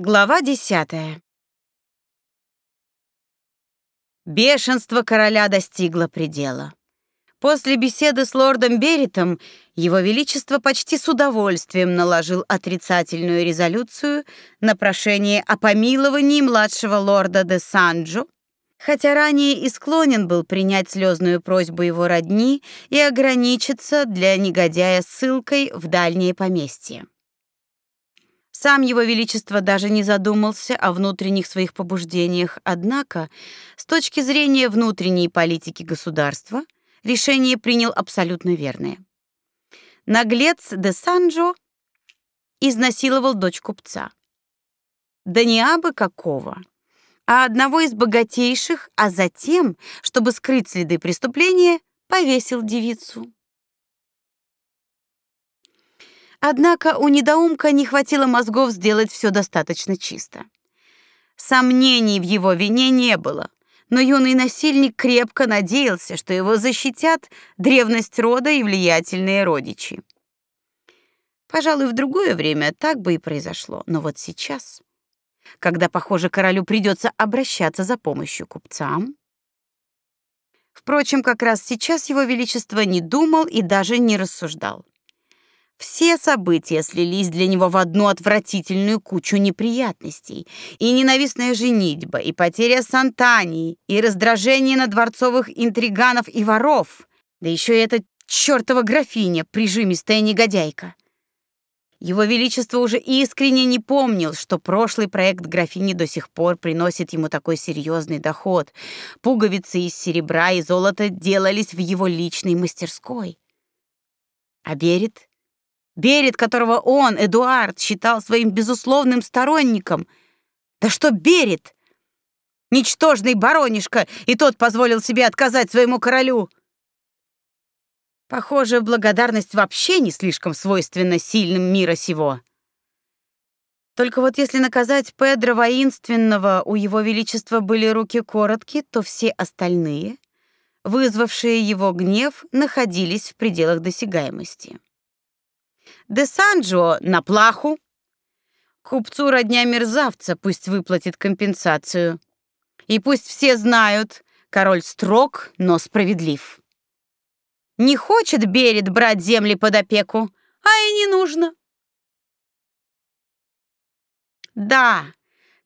Глава десятая. Бешенство короля достигло предела. После беседы с лордом Беритом его величество почти с удовольствием наложил отрицательную резолюцию на прошение о помиловании младшего лорда де Санджо, хотя ранее и склонен был принять слезную просьбу его родни и ограничиться для негодяя ссылкой в дальнее поместье. Сам его величество даже не задумался о внутренних своих побуждениях, однако, с точки зрения внутренней политики государства, решение принял абсолютно верное. Наглец де Санджо изнасиловал дочь купца. Да не абы какого, а одного из богатейших, а затем, чтобы скрыть следы преступления, повесил девицу. Однако у недоумка не хватило мозгов сделать все достаточно чисто. Сомнений в его вине не было, но юный насильник крепко надеялся, что его защитят древность рода и влиятельные родичи. Пожалуй, в другое время так бы и произошло, но вот сейчас, когда, похоже, королю придется обращаться за помощью купцам, Впрочем, как раз сейчас его величество не думал и даже не рассуждал. Все события слились для него в одну отвратительную кучу неприятностей. И ненавистная женитьба, и потеря Сантании, и раздражение на дворцовых интриганов и воров. Да еще и эта чертова графиня, прижимистая негодяйка. Его величество уже искренне не помнил, что прошлый проект графини до сих пор приносит ему такой серьезный доход. Пуговицы из серебра и золота делались в его личной мастерской. А Берет Берет, которого он, Эдуард, считал своим безусловным сторонником. Да что Берет? Ничтожный баронишка, и тот позволил себе отказать своему королю. Похоже, благодарность вообще не слишком свойственна сильным мира сего. Только вот если наказать Педро воинственного, у его величества были руки короткие, то все остальные, вызвавшие его гнев, находились в пределах досягаемости. Де Санджо на плаху. Купцу родня мерзавца пусть выплатит компенсацию. И пусть все знают, король строг, но справедлив. Не хочет Берет брать земли под опеку, а и не нужно. Да,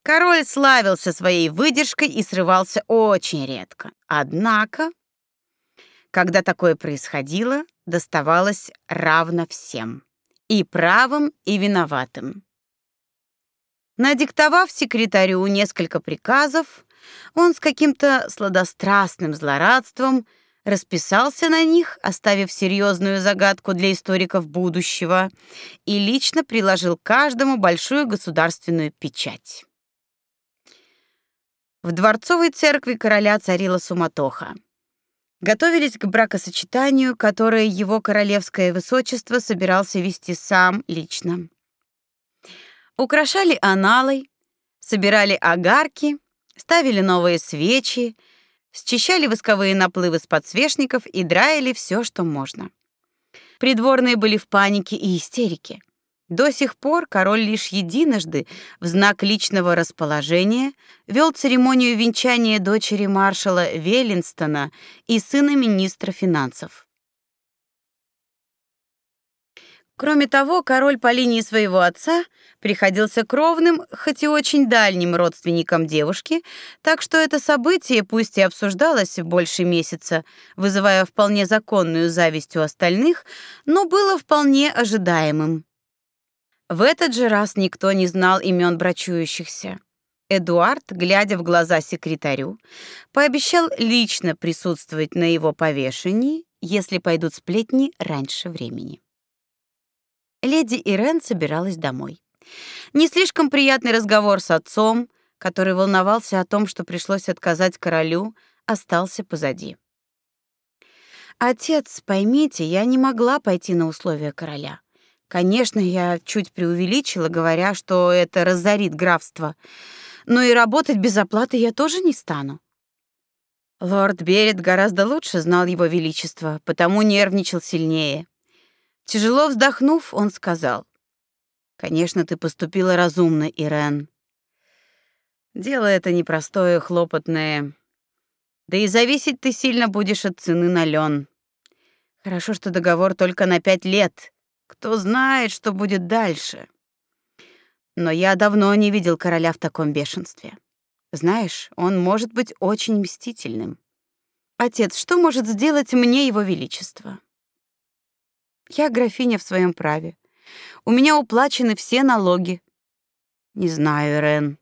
король славился своей выдержкой и срывался очень редко. Однако, когда такое происходило, доставалось равно всем и правым, и виноватым. Надиктовав секретарю несколько приказов, он с каким-то сладострастным злорадством расписался на них, оставив серьезную загадку для историков будущего, и лично приложил каждому большую государственную печать. В дворцовой церкви короля царила суматоха готовились к бракосочетанию, которое его королевское высочество собирался вести сам лично. Украшали аналой, собирали огарки, ставили новые свечи, счищали восковые наплывы с подсвечников и драили все, что можно. Придворные были в панике и истерике. До сих пор король лишь единожды в знак личного расположения вел церемонию венчания дочери маршала Веллинстона и сына министра финансов. Кроме того, король по линии своего отца приходился кровным, хоть и очень дальним родственником девушки, так что это событие, пусть и обсуждалось больше месяца, вызывая вполне законную зависть у остальных, но было вполне ожидаемым. В этот же раз никто не знал имен брачующихся. Эдуард, глядя в глаза секретарю, пообещал лично присутствовать на его повешении, если пойдут сплетни раньше времени. Леди Ирен собиралась домой. Не слишком приятный разговор с отцом, который волновался о том, что пришлось отказать королю, остался позади. Отец, поймите, я не могла пойти на условия короля. Конечно, я чуть преувеличила, говоря, что это разорит графство, но и работать без оплаты я тоже не стану. Лорд Берет гораздо лучше знал его величество, потому нервничал сильнее. Тяжело вздохнув, он сказал: "Конечно, ты поступила разумно, Ирен, Дело это непростое, хлопотное. Да и зависеть ты сильно будешь от цены на лен. Хорошо, что договор только на пять лет. Кто знает, что будет дальше. Но я давно не видел короля в таком бешенстве. Знаешь, он может быть очень мстительным. Отец, что может сделать мне его величество? Я графиня в своем праве. У меня уплачены все налоги. Не знаю, Рен.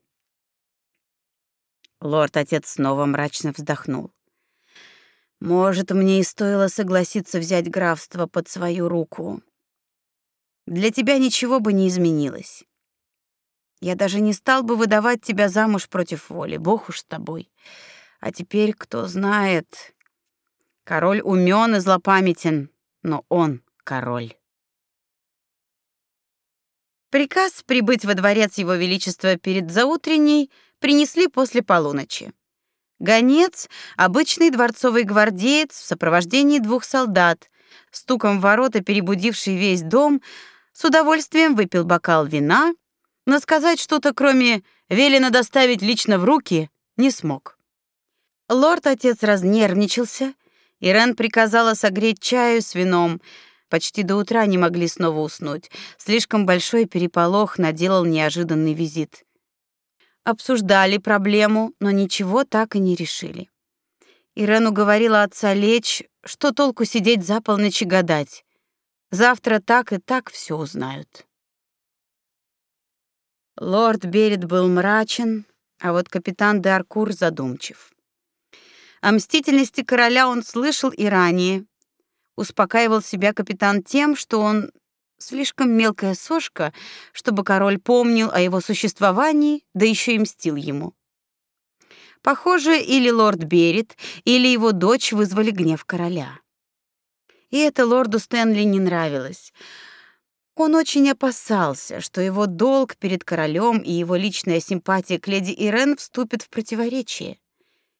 Лорд-отец снова мрачно вздохнул. Может, мне и стоило согласиться взять графство под свою руку. Для тебя ничего бы не изменилось. Я даже не стал бы выдавать тебя замуж против воли, бог уж с тобой. А теперь, кто знает, король умён и злопамятен, но он король. Приказ прибыть во дворец его величества перед заутренней принесли после полуночи. Гонец, обычный дворцовый гвардеец в сопровождении двух солдат, стуком в ворота перебудивший весь дом, с удовольствием выпил бокал вина, но сказать что-то, кроме «велено доставить лично в руки», не смог. Лорд-отец разнервничался, и Рен приказала согреть чаю с вином. Почти до утра не могли снова уснуть. Слишком большой переполох наделал неожиданный визит обсуждали проблему, но ничего так и не решили. Ирен уговорила отца лечь, что толку сидеть за полночь гадать. Завтра так и так все узнают. Лорд Берет был мрачен, а вот капитан де Аркур задумчив. О мстительности короля он слышал и ранее. Успокаивал себя капитан тем, что он Слишком мелкая сошка, чтобы король помнил о его существовании, да еще и мстил ему. Похоже, или лорд Берет, или его дочь вызвали гнев короля. И это лорду Стэнли не нравилось. Он очень опасался, что его долг перед королем и его личная симпатия к леди Ирен вступят в противоречие.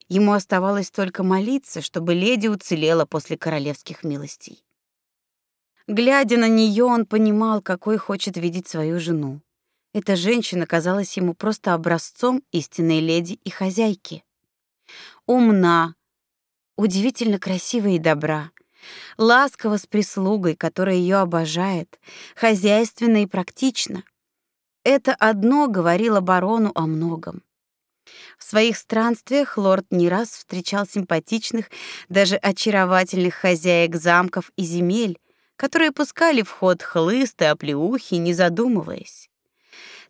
Ему оставалось только молиться, чтобы леди уцелела после королевских милостей. Глядя на нее, он понимал, какой хочет видеть свою жену. Эта женщина казалась ему просто образцом истинной леди и хозяйки. Умна, удивительно красивая и добра, ласкова с прислугой, которая ее обожает, хозяйственна и практична. Это одно говорило барону о многом. В своих странствиях лорд не раз встречал симпатичных, даже очаровательных хозяек замков и земель, которые пускали в ход хлысты, оплеухи, не задумываясь.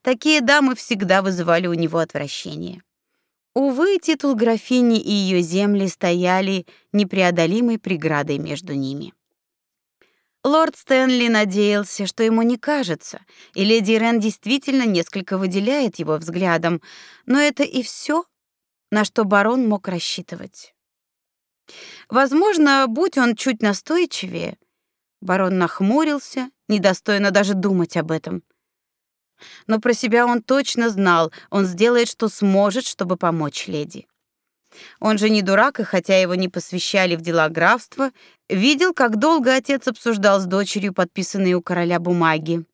Такие дамы всегда вызывали у него отвращение. Увы, титул графини и ее земли стояли непреодолимой преградой между ними. Лорд Стэнли надеялся, что ему не кажется, и леди Рен действительно несколько выделяет его взглядом, но это и все, на что барон мог рассчитывать. Возможно, будь он чуть настойчивее, Барон нахмурился, недостойно даже думать об этом. Но про себя он точно знал, он сделает, что сможет, чтобы помочь леди. Он же не дурак, и хотя его не посвящали в дела графства, видел, как долго отец обсуждал с дочерью подписанные у короля бумаги.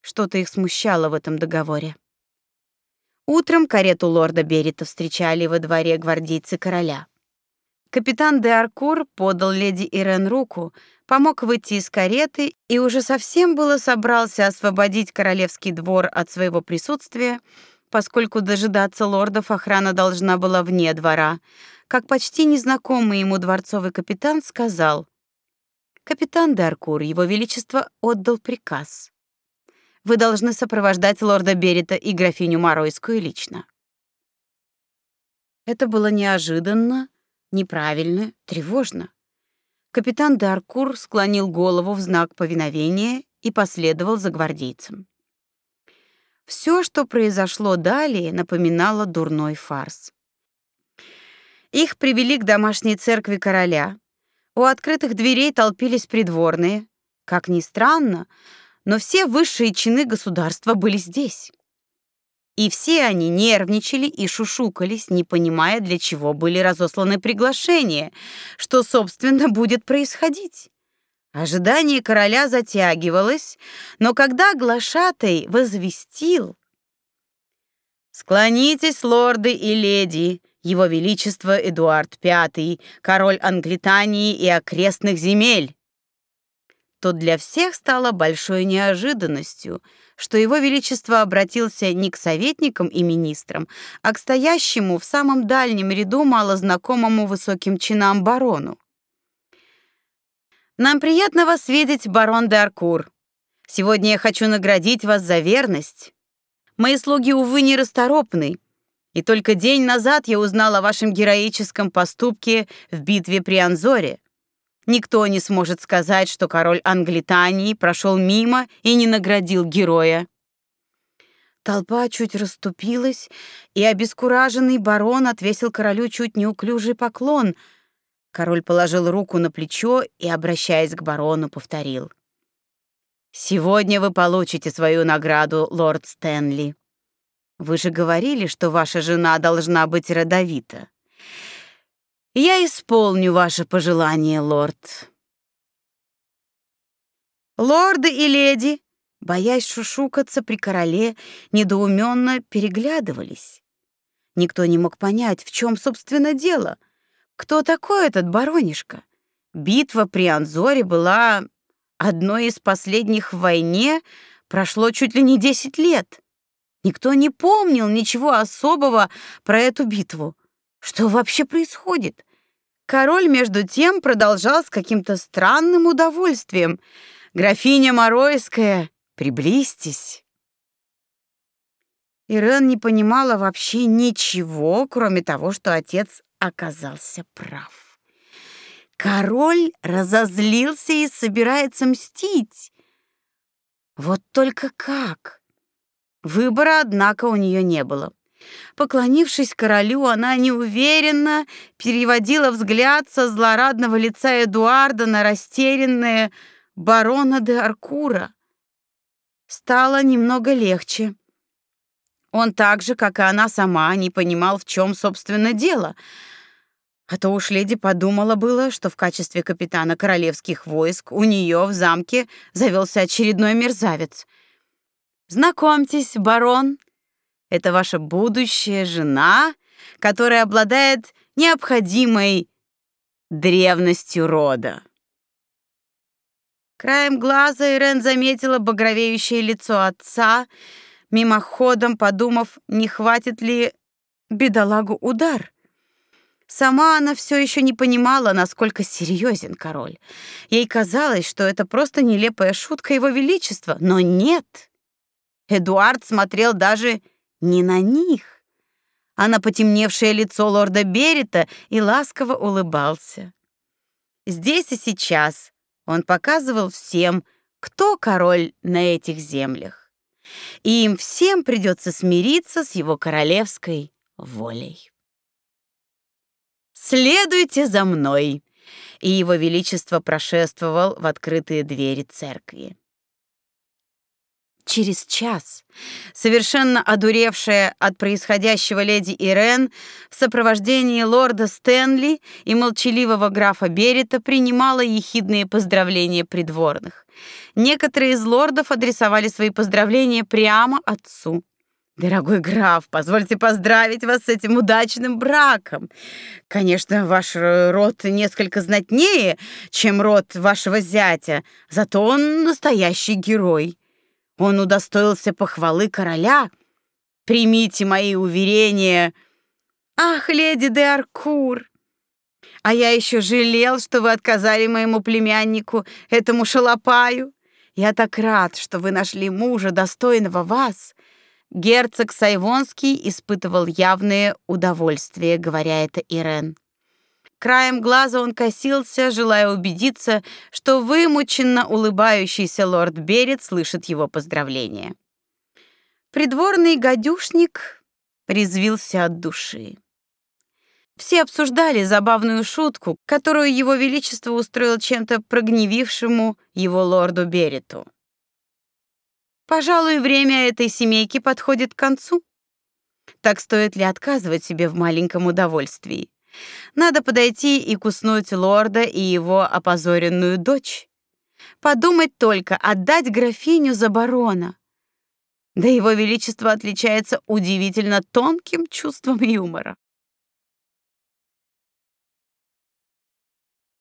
Что-то их смущало в этом договоре. Утром карету лорда Берита встречали во дворе гвардейцы короля. Капитан де Аркур подал леди Ирен руку, помог выйти из кареты и уже совсем было собрался освободить королевский двор от своего присутствия, поскольку дожидаться лордов охрана должна была вне двора, как почти незнакомый ему дворцовый капитан сказал: "Капитан Даркур, его величество отдал приказ. Вы должны сопровождать лорда Берита и графиню Маройскую лично". Это было неожиданно, неправильно, тревожно. Капитан Даркур склонил голову в знак повиновения и последовал за гвардейцем. Все, что произошло далее, напоминало дурной фарс. Их привели к домашней церкви короля. У открытых дверей толпились придворные. Как ни странно, но все высшие чины государства были здесь. И все они нервничали и шушукались, не понимая, для чего были разосланы приглашения, что, собственно, будет происходить. Ожидание короля затягивалось, но когда глашатай возвестил Склонитесь, лорды и леди, его величество Эдуард V, король Англитании и окрестных земель. Тут для всех стало большой неожиданностью, что его величество обратился не к советникам и министрам, а к стоящему в самом дальнем ряду малознакомому высоким чинам барону. Нам приятно вас видеть, барон де Аркур. Сегодня я хочу наградить вас за верность. Мои слуги увы не расторопны, и только день назад я узнал о вашем героическом поступке в битве при Анзоре. Никто не сможет сказать, что король Англитании прошел мимо и не наградил героя. Толпа чуть расступилась, и обескураженный барон отвесил королю чуть неуклюжий поклон. Король положил руку на плечо и, обращаясь к барону, повторил: "Сегодня вы получите свою награду, лорд Стэнли. Вы же говорили, что ваша жена должна быть родовита. Я исполню ваше пожелание, лорд. Лорды и леди, боясь шушукаться при короле, недоуменно переглядывались. Никто не мог понять, в чем собственно дело. Кто такой этот баронишка? Битва при Анзоре была одной из последних в войне, прошло чуть ли не десять лет. Никто не помнил ничего особого про эту битву. Что вообще происходит? Король между тем продолжал с каким-то странным удовольствием. Графиня Моройская, приблизьтесь. Ирен не понимала вообще ничего, кроме того, что отец оказался прав. Король разозлился и собирается мстить. Вот только как? Выбора, однако, у нее не было. Поклонившись королю, она неуверенно переводила взгляд со злорадного лица Эдуарда на растерянное барона де Аркура. Стало немного легче. Он так же, как и она сама, не понимал, в чем собственно дело. А то уж леди подумала было, что в качестве капитана королевских войск у нее в замке завелся очередной мерзавец. Знакомьтесь, барон, это ваша будущая жена, которая обладает необходимой древностью рода. Краем глаза Ирен заметила багровеющее лицо отца, мимоходом подумав, не хватит ли бедолагу удар. Сама она все еще не понимала, насколько серьезен король. Ей казалось, что это просто нелепая шутка его величества, но нет. Эдуард смотрел даже не на них, а на потемневшее лицо лорда Берита и ласково улыбался. Здесь и сейчас он показывал всем, кто король на этих землях. И им всем придется смириться с его королевской волей. Следуйте за мной, и его величество прошествовал в открытые двери церкви. Через час, совершенно одуревшая от происходящего леди Ирен в сопровождении лорда Стэнли и молчаливого графа Берета принимала ехидные поздравления придворных. Некоторые из лордов адресовали свои поздравления прямо отцу. Дорогой граф, позвольте поздравить вас с этим удачным браком. Конечно, ваш род несколько знатнее, чем род вашего зятя, зато он настоящий герой. Он удостоился похвалы короля. Примите мои уверения. Ах, леди де Аркур, а я еще жалел, что вы отказали моему племяннику, этому шалопаю. Я так рад, что вы нашли мужа, достойного вас. Герцог Сайвонский испытывал явное удовольствие, говоря это Ирен. Краем глаза он косился, желая убедиться, что вымученно улыбающийся лорд Берет слышит его поздравления. Придворный гадюшник призвился от души. Все обсуждали забавную шутку, которую его величество устроил чем-то прогневившему его лорду Берету. Пожалуй, время этой семейки подходит к концу. Так стоит ли отказывать себе в маленьком удовольствии? Надо подойти и куснуть лорда и его опозоренную дочь. Подумать только, отдать графиню за барона. Да его величество отличается удивительно тонким чувством юмора.